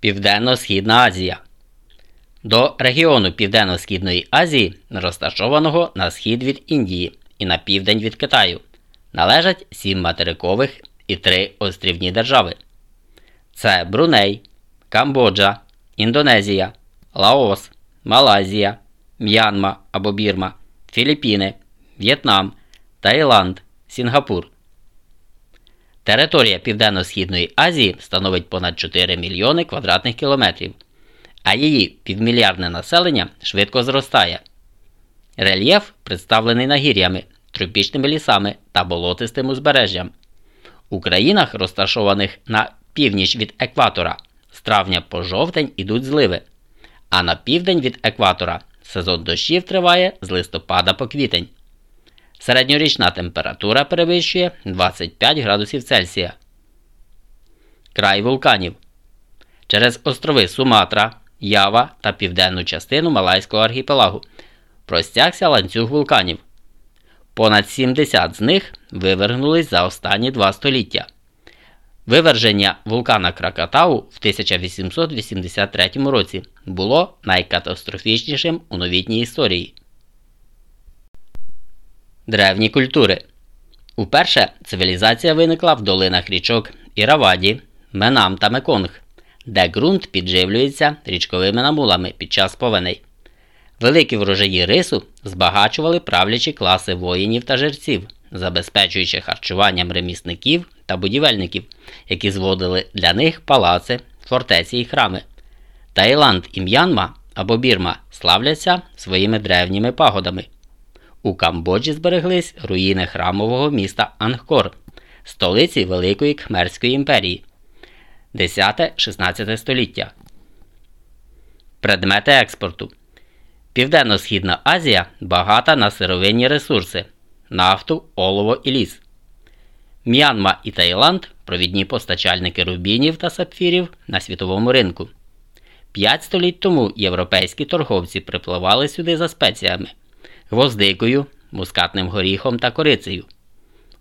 Південно-Східна Азія. До регіону Південно-Східної Азії, розташованого на схід від Індії і на південь від Китаю, належать сім материкових і три острівні держави. Це Бруней, Камбоджа, Індонезія, Лаос, Малайзія, М'янма або Бірма, Філіппіни, В'єтнам, Таїланд, Сінгапур. Територія Південно-Східної Азії становить понад 4 мільйони квадратних кілометрів, а її півмільярдне населення швидко зростає. Рельєф представлений нагір'ями, тропічними лісами та болотистим узбережжям. У країнах, розташованих на північ від екватора, з травня по жовтень ідуть зливи, а на південь від екватора сезон дощів триває з листопада по квітень. Середньорічна температура перевищує 25 градусів Цельсія. Край вулканів. Через острови Суматра, Ява та південну частину Малайського архіпелагу простягся ланцюг вулканів. Понад 70 з них вивергнулись за останні два століття. Виверження вулкана Кракатау в 1883 році було найкатастрофічнішим у новітній історії. Древні культури. Уперше цивілізація виникла в долинах річок Іраваді, Менам та Меконг, де ґрунт підживлюється річковими намулами під час повеней. Великі врожаї рису збагачували правлячі класи воїнів та жерців, забезпечуючи харчуванням ремісників та будівельників, які зводили для них палаци, фортеці і храми. Таїланд і М'янма або Бірма славляться своїми древніми пагодами. У Камбоджі збереглись руїни храмового міста Ангкор, столиці Великої Кхмерської імперії 10-16 століття. Предмети експорту. Південно-Східна Азія багата на сировинні ресурси, нафту, олово і ліс. М'янма і Таїланд провідні постачальники рубінів та сапфірів на світовому ринку. П'ять століть тому європейські торговці припливали сюди за спеціями гвоздикою, мускатним горіхом та корицею.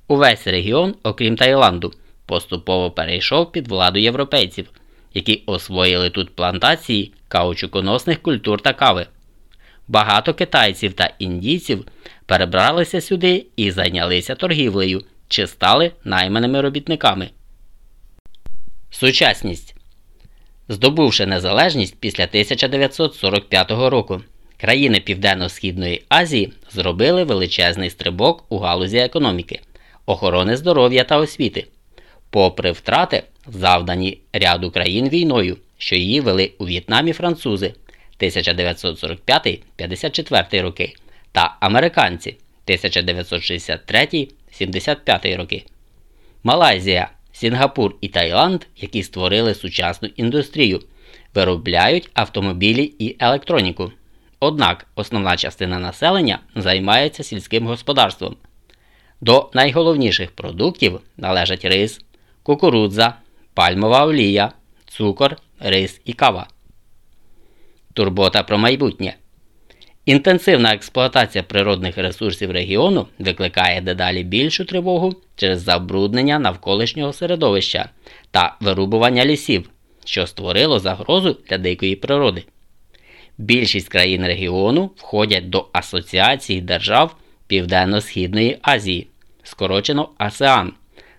Увесь регіон, окрім Таїланду, поступово перейшов під владу європейців, які освоїли тут плантації каучуконосних культур та кави. Багато китайців та індійців перебралися сюди і зайнялися торгівлею чи стали найманими робітниками. Сучасність Здобувши незалежність після 1945 року, країни Південно-Східної Азії зробили величезний стрибок у галузі економіки, охорони здоров'я та освіти, попри втрати, завдані ряду країн війною, що її вели у В'єтнамі французи 1945-54 роки та американці 1963-75 роки. Малайзія, Сінгапур і Таїланд, які створили сучасну індустрію, виробляють автомобілі і електроніку. Однак основна частина населення займається сільським господарством. До найголовніших продуктів належать рис, кукурудза, пальмова олія, цукор, рис і кава. Турбота про майбутнє. Інтенсивна експлуатація природних ресурсів регіону викликає дедалі більшу тривогу через забруднення навколишнього середовища та вирубування лісів, що створило загрозу для дикої природи. Більшість країн регіону входять до Асоціації держав Південно-Східної Азії, скорочено АСЕАН,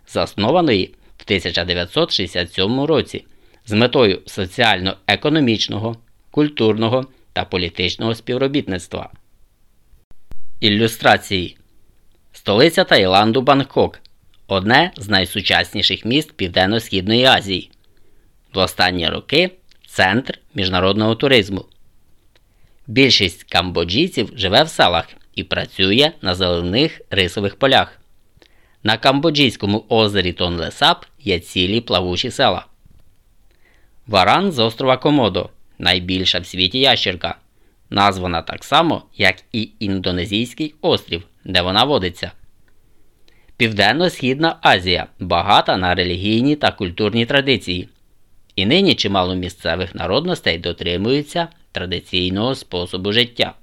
заснованої в 1967 році з метою соціально-економічного, культурного та політичного співробітництва. Ілюстрації Столиця Таїланду Бангкок одне з найсучасніших міст Південно-Східної Азії. В останні роки центр міжнародного туризму. Більшість камбоджійців живе в селах і працює на зелених рисових полях. На Камбоджійському озері Тонлесап є цілі плавучі села. Варан з острова Комодо найбільша в світі ящерка, названа так само, як і Індонезійський острів, де вона водиться. Південно-Східна Азія багата на релігійні та культурні традиції. І нині чимало місцевих народностей дотримуються традиційного способу життя.